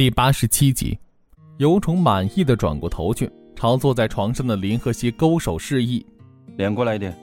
第八十七集，尤虫满意的转过头去，朝坐在床上的林和熙勾手示意：“脸过来一点。”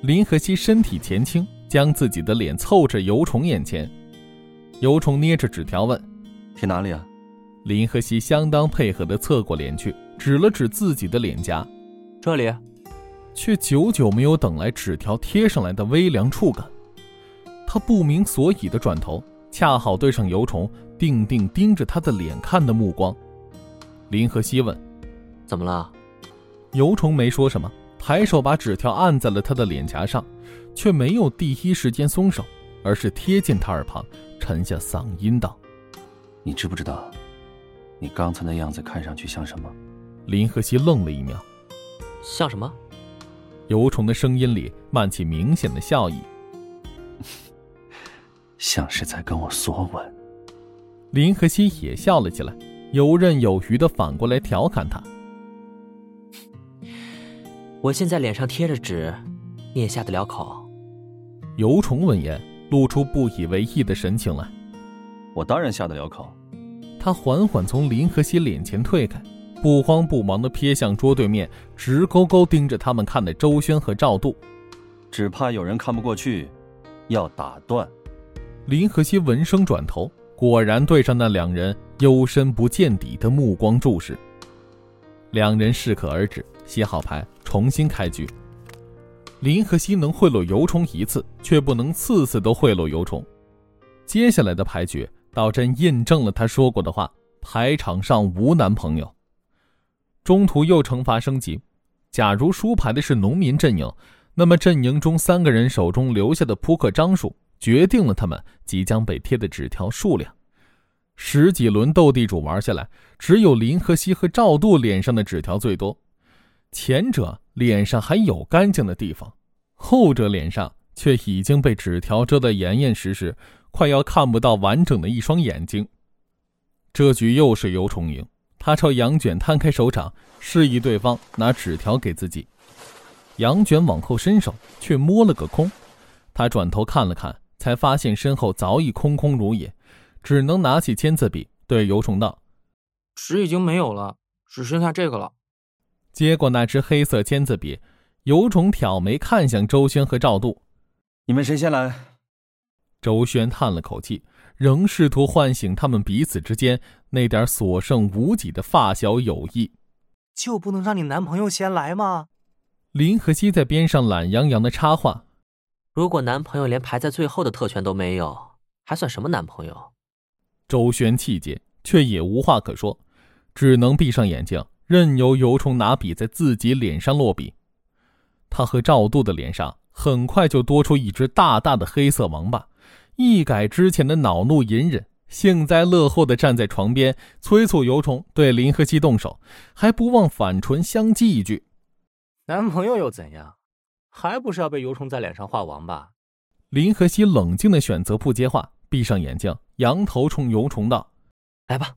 林和熙身体前倾，将自己的脸凑着尤虫眼前。尤虫捏着纸条问：“贴哪里啊？”林和熙相当配合的侧过脸去，指了指自己的脸颊：“这里。”却久久没有等来纸条贴上来的微凉触感。他不明所以的转头，恰好对上尤虫。定定盯着他的脸看的目光，林和熙问：“怎么了？”尤虫没说什么，抬手把纸条按在了他的脸颊上，却没有第一时间松手，而是贴近他耳旁，沉下嗓音道：“你知不知道，你刚才的样子看上去像什么？”林和熙愣了一秒：“像什么？”尤虫的声音里漫起明显的笑意：“像是在跟我索吻。”林和熙也笑了起来，游刃有余的反过来调侃他：“我现在脸上贴着纸，你也下得了口？”尤虫闻言，露出不以为意的神情来：“我当然下得了口。”他缓缓从林和熙脸前退开，不慌不忙的瞥向桌对面，直勾勾盯着他们看的周轩和赵度，只怕有人看不过去，要打断。林和熙闻声转头。果然对上那两人幽深不见底的目光注视，两人适可而止，洗好牌，重新开局。林和熙能贿赂尤虫一次，却不能次次都贿赂尤虫。接下来的牌局倒真印证了他说过的话：牌场上无男朋友。中途又惩罚升级，假如输牌的是农民阵营，那么阵营中三个人手中留下的扑克张数。决定了他们即将被贴的纸条数量。十几轮斗地主玩下来，只有林和熙和赵度脸上的纸条最多。前者脸上还有干净的地方，后者脸上却已经被纸条遮得严严实实，快要看不到完整的一双眼睛。这局又是尤崇赢，他朝杨卷摊开手掌，示意对方拿纸条给自己。杨卷往后伸手，却摸了个空。他转头看了看。才发现身后早已空空如也，只能拿起签字笔对尤虫道：“纸已经没有了，只剩下这个了。”接过那支黑色签字笔，尤虫挑眉看向周轩和赵度：“你们谁先来？”周轩叹了口气，仍试图唤醒他们彼此之间那点所剩无几的发小友谊。就不能让你男朋友先来吗？林和熙在边上懒洋洋的插话。如果男朋友连排在最后的特权都没有，还算什么男朋友？周旋气结，却也无话可说，只能闭上眼睛，任由油虫拿笔在自己脸上落笔。他和赵度的脸上很快就多出一只大大的黑色王八，一改之前的恼怒隐忍，幸灾乐祸地站在床边，催促油虫对林和熙动手，还不忘反唇相讥一句：“男朋友又怎样？”还不是要被油虫在脸上画王八？林和熙冷静的选择不接话，闭上眼睛，仰头冲油虫道：“来吧。”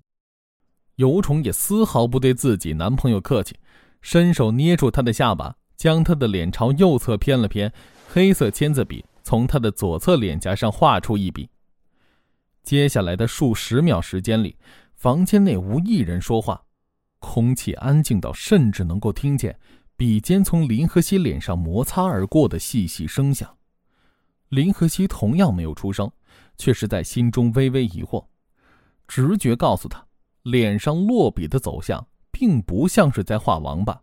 油虫也丝毫不对自己男朋友客气，伸手捏住他的下巴，将他的脸朝右侧偏了偏，黑色签字笔从他的左侧脸颊上画出一笔。接下来的数十秒时间里，房间内无一人说话，空气安静到甚至能够听见。笔尖从林和熙脸上摩擦而过的细细声响，林和熙同样没有出声，却是在心中微微疑惑。直觉告诉他，脸上落笔的走向并不像是在画王八，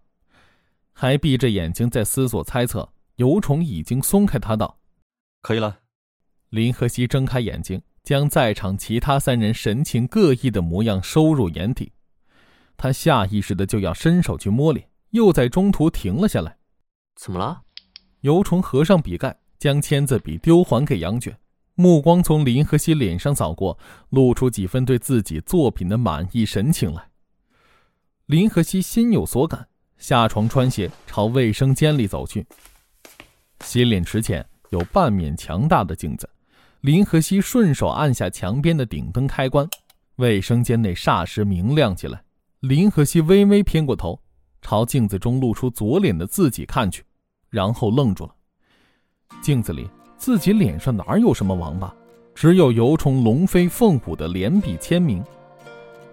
还闭着眼睛在思索猜测。油虫已经松开他道：“可以了。”林和熙睁开眼睛，将在场其他三人神情各异的模样收入眼底，他下意识的就要伸手去摸脸。又在中途停了下来，怎么了？尤虫合上笔盖，将签字笔丢还给杨卷，目光从林和熙脸上扫过，露出几分对自己作品的满意神情来。林和熙心有所感，下床穿鞋，朝卫生间里走去。洗脸池前有半面强大的镜子，林和熙顺手按下墙边的顶灯开关，卫生间内霎时明亮起来。林和熙微微偏过头。朝镜子中露出左脸的自己看去，然后愣住了。镜子里自己脸上哪有什么王八，只有油虫龙飞凤舞的连笔签名。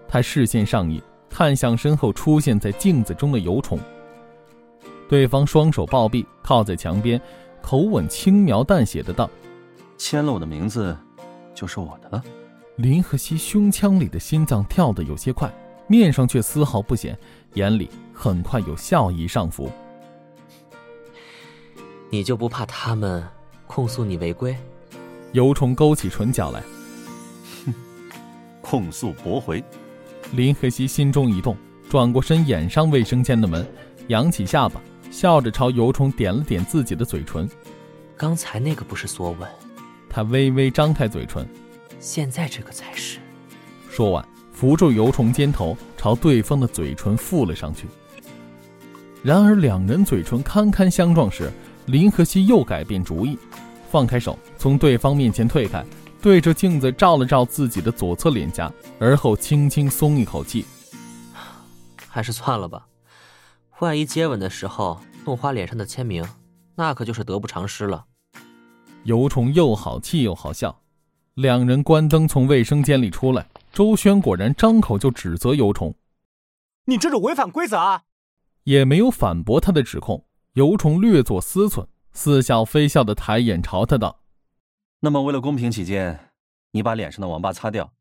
他视线上移，看向身后出现在镜子中的尤虫。对方双手抱臂，靠在墙边，口吻轻描淡写的道：“签了我的名字，就是我的了。”林和熙胸腔里的心脏跳得有些快，面上却丝毫不显，眼里很快有笑意上浮。你就不怕他们控诉你违规？尤虫勾起唇角来，哼，控诉驳回。林和熙心中一动，转过身掩上卫生间的门，扬起下巴，笑着朝尤虫点了点自己的嘴唇。刚才那个不是索吻，他微微张开嘴唇，现在这个才是。说完，扶住尤虫肩头，朝对方的嘴唇附了上去。然而两人嘴唇堪堪相撞时，林和熙又改变主意，放开手，从对方面前退开，对着镜子照了照自己的左侧脸颊，而后轻轻松一口气。还是算了吧，万一接吻的时候弄花脸上的签名，那可就是得不偿失了。尤虫又好气又好笑，两人关灯从卫生间里出来，周轩果然张口就指责尤虫：“你这是违反规则啊！”也没有反驳他的指控。尤虫略作思忖，似笑非笑的抬眼朝他道：“那么为了公平起见，你把脸上的王八擦掉，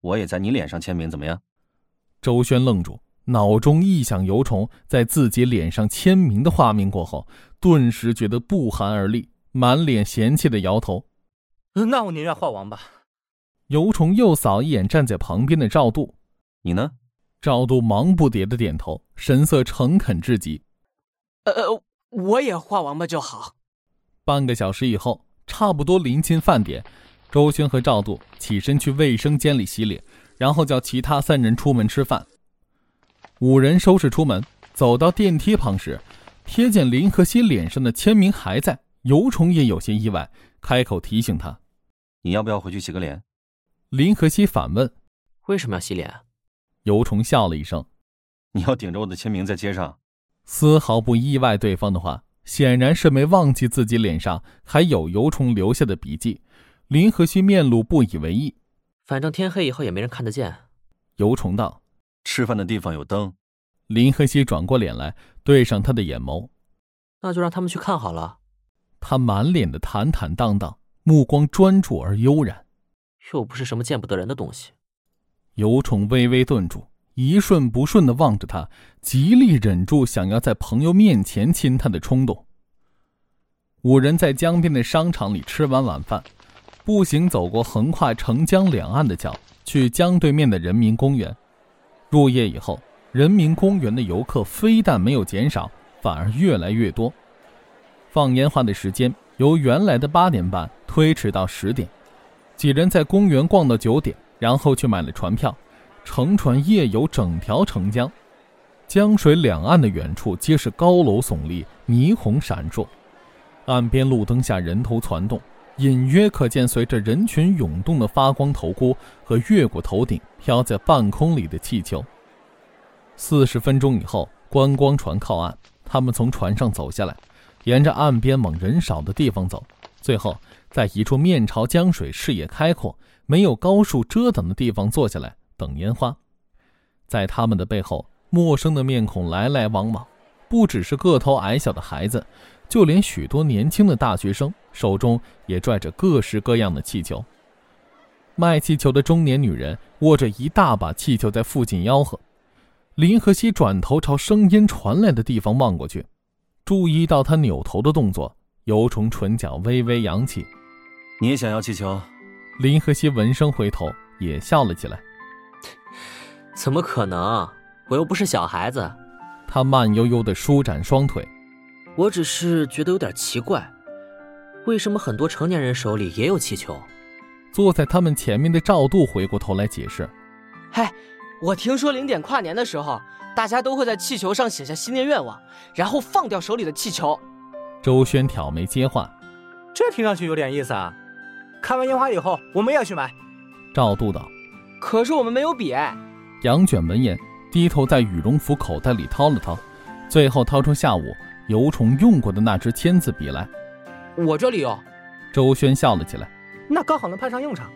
我也在你脸上签名，怎么样？”周轩愣住，脑中臆想尤虫在自己脸上签名的画面过后，顿时觉得不寒而栗，满脸嫌弃的摇头：“那我宁愿画王八。”尤虫又扫一眼站在旁边的赵度：“你呢？”赵度忙不迭的点头，神色诚恳至极：“呃。”我也画王八就好。半个小时以后，差不多临近饭点，周轩和赵度起身去卫生间里洗脸，然后叫其他三人出门吃饭。五人收拾出门，走到电梯旁时，瞥见林和熙脸上的签名还在，尤虫也有些意外，开口提醒他：“你要不要回去洗个脸？”林和熙反问：“为什么要洗脸？”尤虫笑了一声：“你要顶着我的签名在街上。”丝毫不意外，对方的话显然是没忘记自己脸上还有尤虫留下的笔迹。林和熙面露不以为意，反正天黑以后也没人看得见。尤虫道：“吃饭的地方有灯。”林和熙转过脸来，对上他的眼眸：“那就让他们去看好了。”他满脸的坦坦荡荡，目光专注而悠然，又不是什么见不得人的东西。尤虫微微顿住。一瞬不瞬的望着他，极力忍住想要在朋友面前亲他的冲动。五人在江边的商场里吃完晚饭，步行走过横跨城江两岸的桥，去江对面的人民公园。入夜以后，人民公园的游客非但没有减少，反而越来越多。放烟花的时间由原来的八点半推迟到十点，几人在公园逛到九点，然后去买了船票。乘船夜游整条城江，江水两岸的远处皆是高楼耸立，霓虹闪烁。岸边路灯下人头攒动，隐约可见随着人群涌动的发光头箍和越过头顶飘在半空里的气球。四十分钟以后，观光船靠岸，他们从船上走下来，沿着岸边往人少的地方走，最后在一处面朝江水、视野开阔、没有高树遮挡的地方坐下来。等烟花，在他们的背后，陌生的面孔来来往往，不只是个头矮小的孩子，就连许多年轻的大学生手中也拽着各式各样的气球。卖气球的中年女人握着一大把气球在附近吆喝。林和熙转头朝声音传来的地方望过去，注意到他扭头的动作，尤虫唇角微微扬起。你也想要气球？林和熙闻声回头，也笑了起来。怎么可能？我又不是小孩子。他慢悠悠地舒展双腿。我只是觉得有点奇怪，为什么很多成年人手里也有气球？坐在他们前面的赵度回过头来解释：“嗨，我听说零点跨年的时候，大家都会在气球上写下新年愿望，然后放掉手里的气球。”周轩挑眉接话：“这听上去有点意思啊！看完烟花以后，我们也要去买。”赵度道。可是我们没有笔。杨卷闻言，低头在羽绒服口袋里掏了掏，最后掏出下午尤虫用过的那支签字笔来。我这里有。周轩笑了起来，那刚好能派上用场。